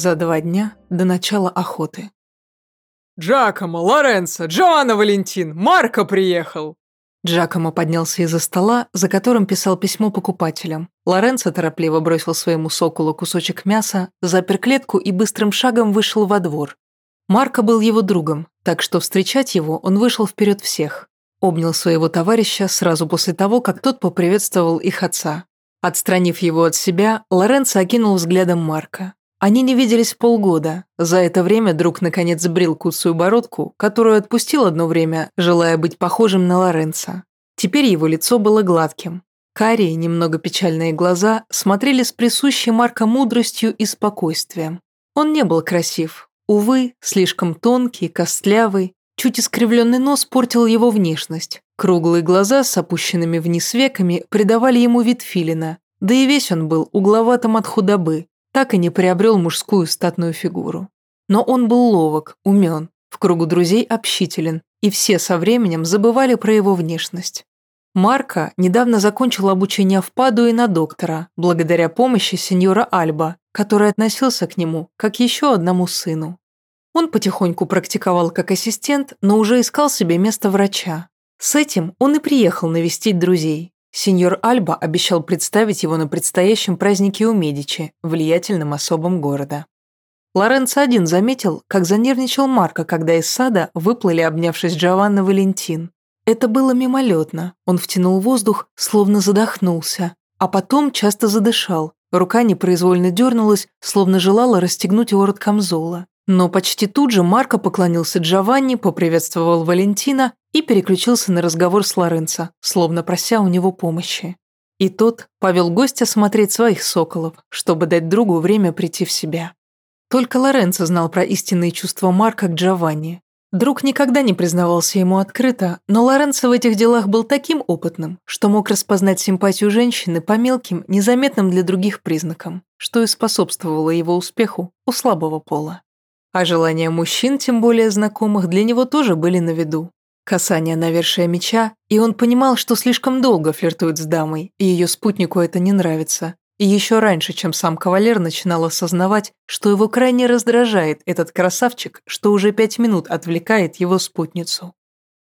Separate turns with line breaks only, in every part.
За два дня до начала охоты.
«Джакомо, Лоренцо, Джоанна Валентин, Марко приехал!»
Джакомо поднялся из-за стола, за которым писал письмо покупателям. Лоренцо торопливо бросил своему соколу кусочек мяса, запер клетку и быстрым шагом вышел во двор. Марко был его другом, так что встречать его он вышел вперед всех. Обнял своего товарища сразу после того, как тот поприветствовал их отца. Отстранив его от себя, Лоренцо окинул взглядом Марка. Они не виделись полгода. За это время друг наконец сбрил куцую бородку, которую отпустил одно время, желая быть похожим на Лоренцо. Теперь его лицо было гладким. Карие, немного печальные глаза, смотрели с присущей Марка мудростью и спокойствием. Он не был красив. Увы, слишком тонкий, костлявый, чуть искривленный нос портил его внешность. Круглые глаза с опущенными вниз веками придавали ему вид филина, да и весь он был угловатым от худобы, так и не приобрел мужскую статную фигуру. Но он был ловок, умен, в кругу друзей общителен, и все со временем забывали про его внешность. Марко недавно закончил обучение в Падуе на доктора, благодаря помощи сеньора Альба, который относился к нему как еще одному сыну. Он потихоньку практиковал как ассистент, но уже искал себе место врача. С этим он и приехал навестить друзей. Сеньор Альба обещал представить его на предстоящем празднике у Медичи, влиятельном особом города. Лоренцо один заметил, как занервничал Марко, когда из сада выплыли, обнявшись Джованна Валентин. Это было мимолетно, он втянул воздух, словно задохнулся, а потом часто задышал. Рука непроизвольно дернулась, словно желала расстегнуть ворот камзола. Но почти тут же Марко поклонился Джованни, поприветствовал Валентина и переключился на разговор с Лоренцо, словно прося у него помощи. И тот повел гостя смотреть своих соколов, чтобы дать другу время прийти в себя. Только Лоренцо знал про истинные чувства Марка к Джованни. Друг никогда не признавался ему открыто, но Лоренцо в этих делах был таким опытным, что мог распознать симпатию женщины по мелким, незаметным для других признакам, что и способствовало его успеху у слабого пола. А желания мужчин, тем более знакомых, для него тоже были на виду. Касание навершия меча, и он понимал, что слишком долго флиртует с дамой, и ее спутнику это не нравится. И еще раньше, чем сам кавалер начинал осознавать, что его крайне раздражает этот красавчик, что уже пять минут отвлекает его спутницу.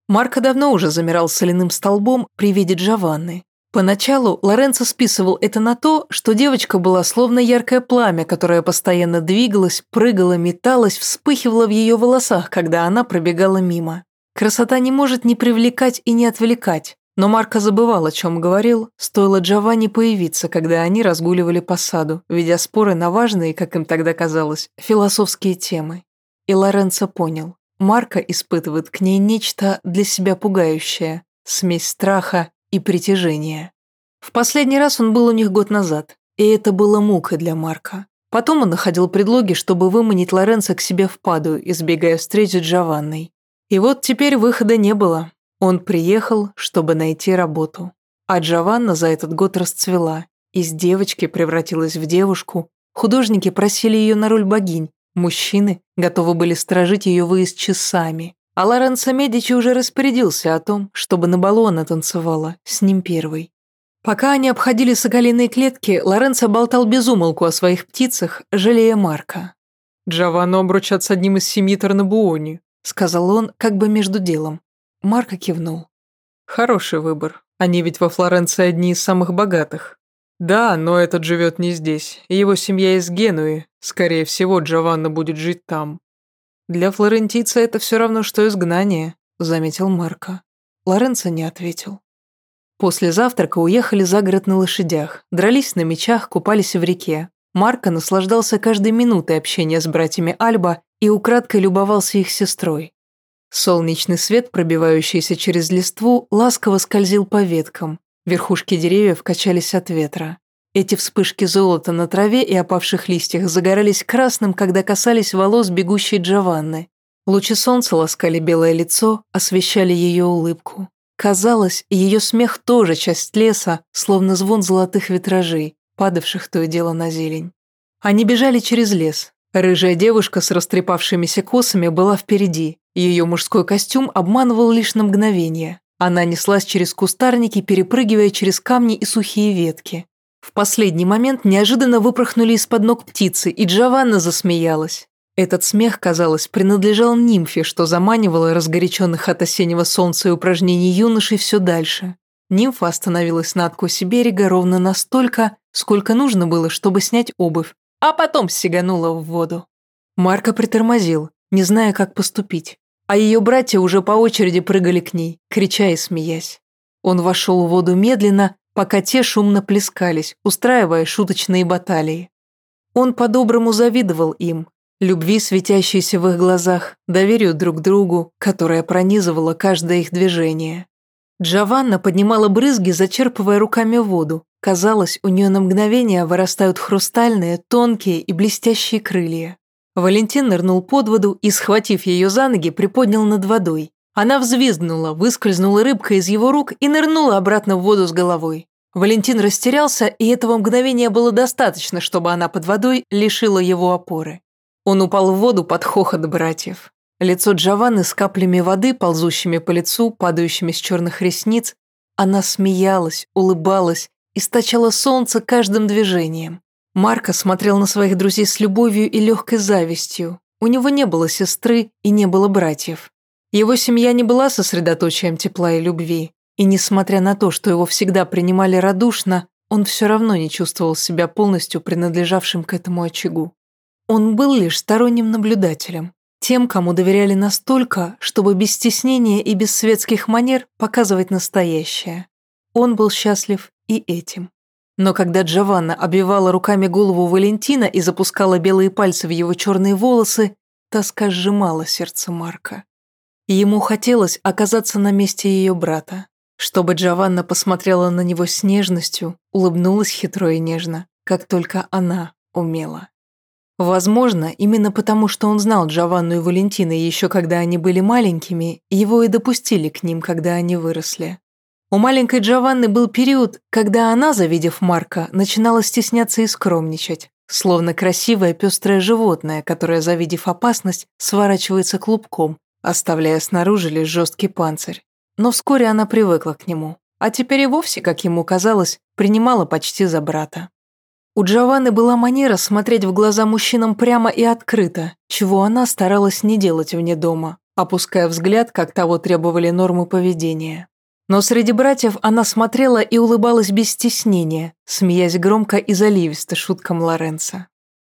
Марко давно уже замирал соляным столбом при виде Джованны, Поначалу Лоренцо списывал это на то, что девочка была словно яркое пламя, которое постоянно двигалось, прыгало, металось, вспыхивало в ее волосах, когда она пробегала мимо. Красота не может ни привлекать и не отвлекать, но Марко забывал, о чем говорил, стоило Джованни появиться, когда они разгуливали по саду, ведя споры на важные, как им тогда казалось, философские темы. И Лоренцо понял, Марко испытывает к ней нечто для себя пугающее, смесь страха и притяжение. В последний раз он был у них год назад, и это было мукой для Марка. Потом он находил предлоги, чтобы выманить Лоренцо к себе в паду, избегая встречи с Джованной. И вот теперь выхода не было. Он приехал, чтобы найти работу. А Джованна за этот год расцвела. Из девочки превратилась в девушку. Художники просили ее на роль богинь. Мужчины готовы были сторожить ее выезд часами. А Лоренцо Медичи уже распорядился о том, чтобы на балу она танцевала, с ним первой. Пока они обходили соколиные клетки, Лоренцо болтал без умолку о своих птицах, жалея Марка.
«Джованно обручат с одним из семьи Тарнабуони»,
сказал он, как бы между делом. Марко кивнул.
«Хороший выбор. Они ведь во Флоренции одни из самых богатых. Да, но этот живет не здесь. Его семья из Генуи. Скорее всего, Джованна будет жить там.
«Для флорентийца это все равно, что изгнание», — заметил Марко. Лоренцо не ответил. После завтрака уехали за город на лошадях, дрались на мечах, купались в реке. Марко наслаждался каждой минутой общения с братьями Альба и украдкой любовался их сестрой. Солнечный свет, пробивающийся через листву, ласково скользил по веткам. Верхушки деревьев качались от ветра. Эти вспышки золота на траве и опавших листьях загорались красным, когда касались волос бегущей Джованны. Лучи солнца ласкали белое лицо, освещали ее улыбку. Казалось, ее смех тоже часть леса, словно звон золотых витражей, падавших то и дело на зелень. Они бежали через лес. Рыжая девушка с растрепавшимися косами была впереди. Ее мужской костюм обманывал лишь на мгновение. Она неслась через кустарники, перепрыгивая через камни и сухие ветки. В последний момент неожиданно выпорхнули из-под ног птицы, и Джованна засмеялась. Этот смех, казалось, принадлежал нимфе, что заманивала разгоряченных от осеннего солнца и упражнений юношей все дальше. Нимфа остановилась на откосе берега ровно настолько, сколько нужно было, чтобы снять обувь, а потом сиганула в воду. Марко притормозил, не зная, как поступить, а ее братья уже по очереди прыгали к ней, крича и смеясь. Он вошел в воду медленно, пока те шумно плескались, устраивая шуточные баталии. Он по-доброму завидовал им, любви, светящейся в их глазах, доверию друг другу, которое пронизывало каждое их движение. Джованна поднимала брызги, зачерпывая руками воду. Казалось, у нее на мгновение вырастают хрустальные, тонкие и блестящие крылья. Валентин нырнул под воду и, схватив ее за ноги, приподнял над водой. Она взвизгнула, выскользнула рыбка из его рук и нырнула обратно в воду с головой. Валентин растерялся, и этого мгновения было достаточно, чтобы она под водой лишила его опоры. Он упал в воду под хохот братьев. Лицо Джованны с каплями воды, ползущими по лицу, падающими с черных ресниц. Она смеялась, улыбалась, источала солнце каждым движением. Марко смотрел на своих друзей с любовью и легкой завистью. У него не было сестры и не было братьев. Его семья не была сосредоточием тепла и любви. И несмотря на то, что его всегда принимали радушно, он все равно не чувствовал себя полностью принадлежавшим к этому очагу. Он был лишь сторонним наблюдателем, тем, кому доверяли настолько, чтобы без стеснения и без светских манер показывать настоящее. Он был счастлив и этим. Но когда Джованна обвивала руками голову Валентина и запускала белые пальцы в его черные волосы, тоска сжимала сердце Марка. Ему хотелось оказаться на месте ее брата, чтобы Джованна посмотрела на него с нежностью, улыбнулась хитро и нежно, как только она умела. Возможно, именно потому, что он знал Джованну и Валентина еще когда они были маленькими, его и допустили к ним, когда они выросли. У маленькой Джованны был период, когда она, завидев Марка, начинала стесняться и скромничать, словно красивое пестрое животное, которое, завидев опасность, сворачивается клубком, оставляя снаружи лишь жесткий панцирь. Но вскоре она привыкла к нему, а теперь и вовсе, как ему казалось, принимала почти за брата. У Джованны была манера смотреть в глаза мужчинам прямо и открыто, чего она старалась не делать вне дома, опуская взгляд, как того требовали нормы поведения. Но среди братьев она смотрела и улыбалась без стеснения, смеясь громко и заливисто шуткам Лоренца.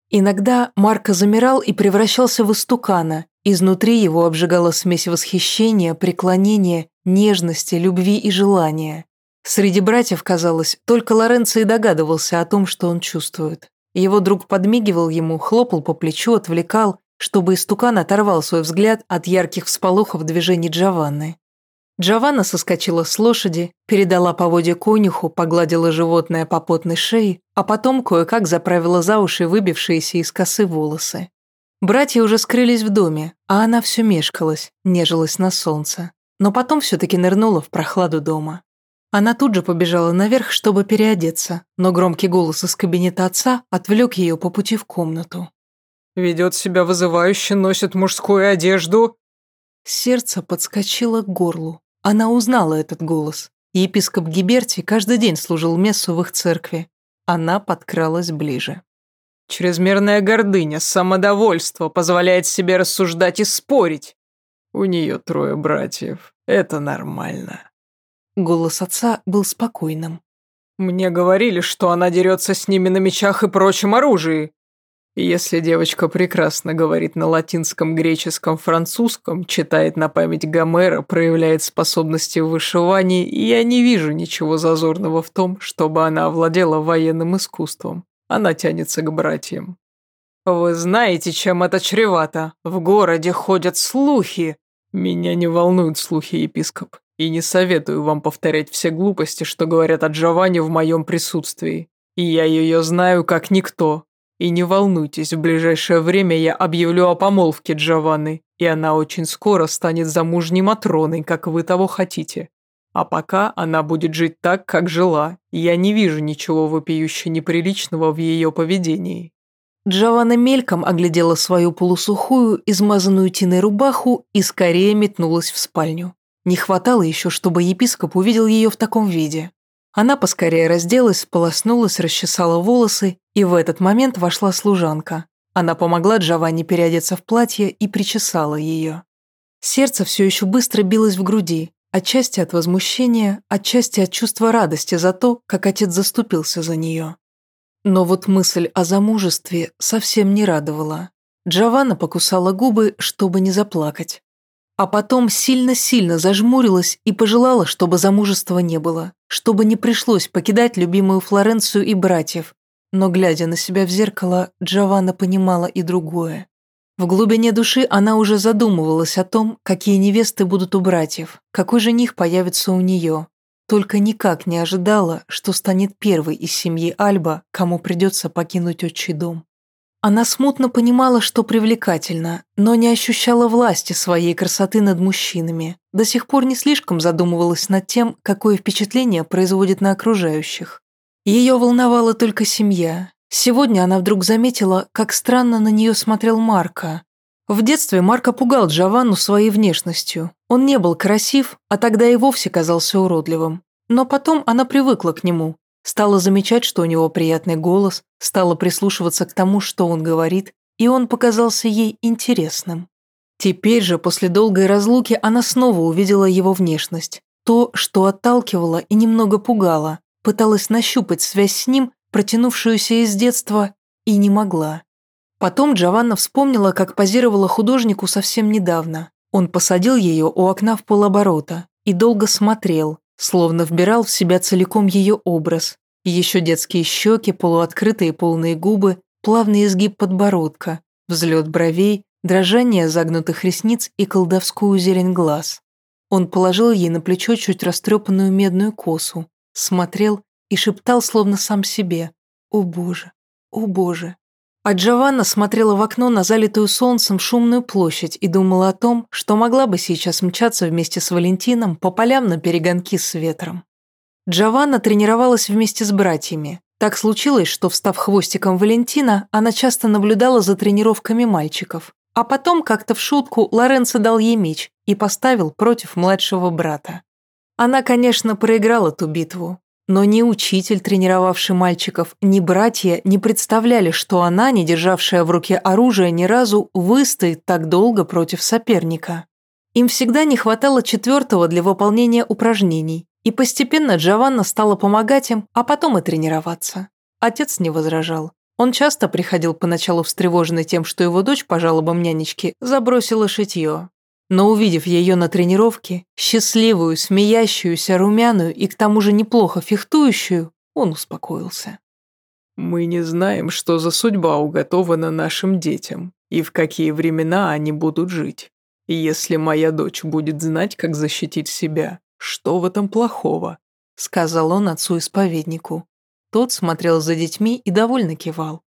Иногда Марко замирал и превращался в истукана, изнутри его обжигала смесь восхищения, преклонения, нежности, любви и желания. Среди братьев, казалось, только Лоренцо и догадывался о том, что он чувствует. Его друг подмигивал ему, хлопал по плечу, отвлекал, чтобы истукан оторвал свой взгляд от ярких всполохов движений Джованны. Джованна соскочила с лошади, передала поводья конюху, погладила животное по потной шее, а потом кое-как заправила за уши выбившиеся из косы волосы. Братья уже скрылись в доме, а она все мешкалась, нежилась на солнце. Но потом все-таки нырнула в прохладу дома. Она тут же побежала наверх, чтобы переодеться, но громкий голос из кабинета отца отвлек ее по пути в комнату.
«Ведет себя вызывающе, носит мужскую одежду».
Сердце подскочило к горлу. Она узнала этот голос. Епископ Гиберти каждый день служил мессу в их церкви. Она подкралась ближе.
Чрезмерная гордыня, самодовольство позволяет себе рассуждать и спорить. У нее трое братьев. Это нормально.
Голос отца был спокойным.
«Мне говорили, что она дерется с ними на мечах и прочем оружии. Если девочка прекрасно говорит на латинском, греческом, французском, читает на память Гомера, проявляет способности в вышивании, я не вижу ничего зазорного в том, чтобы она овладела военным искусством. Она тянется к братьям. Вы знаете, чем это чревато? В городе ходят слухи. Меня не волнуют слухи, епископ. И не советую вам повторять все глупости, что говорят о Джованни в моем присутствии. И я ее знаю как никто. И не волнуйтесь, в ближайшее время я объявлю о помолвке Джованны, и она очень скоро станет замужней Матроной, как вы того хотите. А пока она будет жить так, как жила, я не вижу ничего вопиюще неприличного в ее поведении».
Джованна мельком оглядела свою полусухую, измазанную тиной рубаху и скорее метнулась в спальню. Не хватало еще, чтобы епископ увидел ее в таком виде. Она поскорее разделась, сполоснулась, расчесала волосы, и в этот момент вошла служанка. Она помогла Джованни переодеться в платье и причесала ее. Сердце все еще быстро билось в груди, отчасти от возмущения, отчасти от чувства радости за то, как отец заступился за нее. Но вот мысль о замужестве совсем не радовала. Джованна покусала губы, чтобы не заплакать. А потом сильно-сильно зажмурилась и пожелала, чтобы замужества не было, чтобы не пришлось покидать любимую Флоренцию и братьев. Но, глядя на себя в зеркало, Джованна понимала и другое. В глубине души она уже задумывалась о том, какие невесты будут у братьев, какой жених появится у нее. Только никак не ожидала, что станет первой из семьи Альба, кому придется покинуть отчий дом. Она смутно понимала, что привлекательно, но не ощущала власти своей красоты над мужчинами. До сих пор не слишком задумывалась над тем, какое впечатление производит на окружающих. Ее волновала только семья. Сегодня она вдруг заметила, как странно на нее смотрел Марко. В детстве Марко пугал Джованну своей внешностью. Он не был красив, а тогда и вовсе казался уродливым. Но потом она привыкла к нему, Стала замечать, что у него приятный голос, стала прислушиваться к тому, что он говорит, и он показался ей интересным. Теперь же, после долгой разлуки, она снова увидела его внешность. То, что отталкивало и немного пугало, пыталась нащупать связь с ним, протянувшуюся из детства, и не могла. Потом Джованна вспомнила, как позировала художнику совсем недавно. Он посадил ее у окна в полоборота и долго смотрел, словно вбирал в себя целиком ее образ. Еще детские щеки, полуоткрытые полные губы, плавный изгиб подбородка, взлет бровей, дрожание загнутых ресниц и колдовскую зелень глаз. Он положил ей на плечо чуть растрепанную медную косу, смотрел и шептал, словно сам себе «О боже, о боже». А Джованна смотрела в окно на залитую солнцем шумную площадь и думала о том, что могла бы сейчас мчаться вместе с Валентином по полям на перегонки с ветром. Джованна тренировалась вместе с братьями. Так случилось, что, встав хвостиком Валентина, она часто наблюдала за тренировками мальчиков. А потом, как-то в шутку, Лоренцо дал ей меч и поставил против младшего брата. Она, конечно, проиграла ту битву, но ни учитель, тренировавший мальчиков, ни братья не представляли, что она, не державшая в руке оружие ни разу, выстоит так долго против соперника. Им всегда не хватало четвертого для выполнения упражнений, и постепенно Джованна стала помогать им, а потом и тренироваться. Отец не возражал. Он часто приходил поначалу встревоженный тем, что его дочь, по жалобам нянечки, забросила шитье, но увидев ее на тренировке, счастливую, смеящуюся, румяную и к тому же неплохо фехтующую, он успокоился.
«Мы не знаем, что за судьба уготована нашим детям и в какие времена они будут жить. И если моя дочь будет знать, как защитить себя, что в этом плохого?» сказал он отцу-исповеднику. Тот смотрел за детьми и довольно кивал.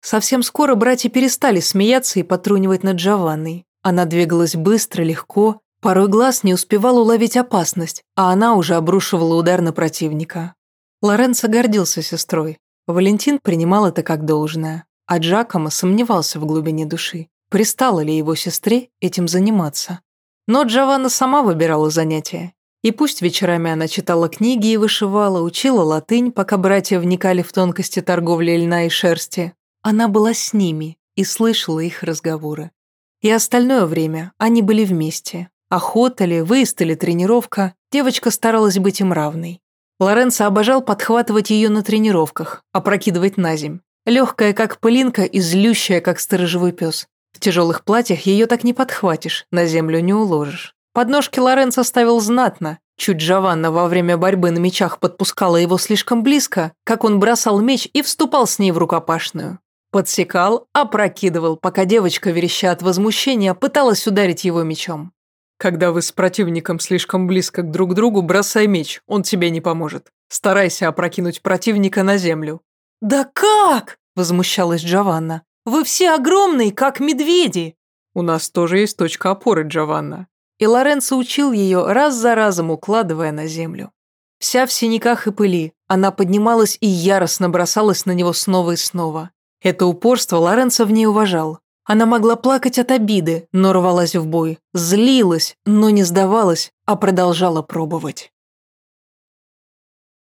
Совсем скоро братья перестали смеяться и потрунивать над Джованной, она двигалась быстро, легко, порой глаз не успевал уловить опасность, а она уже обрушивала удар на противника. Лоренцо гордился сестрой. Валентин принимал это как должное, а Джакомо сомневался в глубине души, пристало ли его сестре этим заниматься. Но Джованна сама выбирала занятия. И пусть вечерами она читала книги и вышивала, учила латынь, пока братья вникали в тонкости торговли льна и шерсти, она была с ними и слышала их разговоры. И остальное время они были вместе. Охота ли, выезд или тренировка, девочка старалась быть им равной. Лоренцо обожал подхватывать ее на тренировках, опрокидывать на земь. Легкая, как пылинка, и злющая, как сторожевой пес. В тяжелых платьях ее так не подхватишь, на землю не уложишь. Подножки Лоренцо ставил знатно. Чуть Джованна во время борьбы на мечах подпускала его слишком близко, как он бросал меч и вступал с ней в рукопашную. Подсекал, опрокидывал, пока девочка, вереща от возмущения, пыталась ударить его мечом. «Когда вы с противником слишком близко к друг другу, бросай меч, он тебе не поможет. Старайся опрокинуть противника на землю». «Да как?» – возмущалась Джованна. «Вы все огромные, как медведи!» «У нас тоже есть точка опоры, Джованна». И Лоренцо учил ее, раз за разом укладывая на землю. Вся в синяках и пыли, она поднималась и яростно бросалась на него снова и снова. Это упорство Лоренцо в ней уважал. Она могла плакать от обиды, но рвалась в бой, злилась, но не сдавалась, а продолжала пробовать.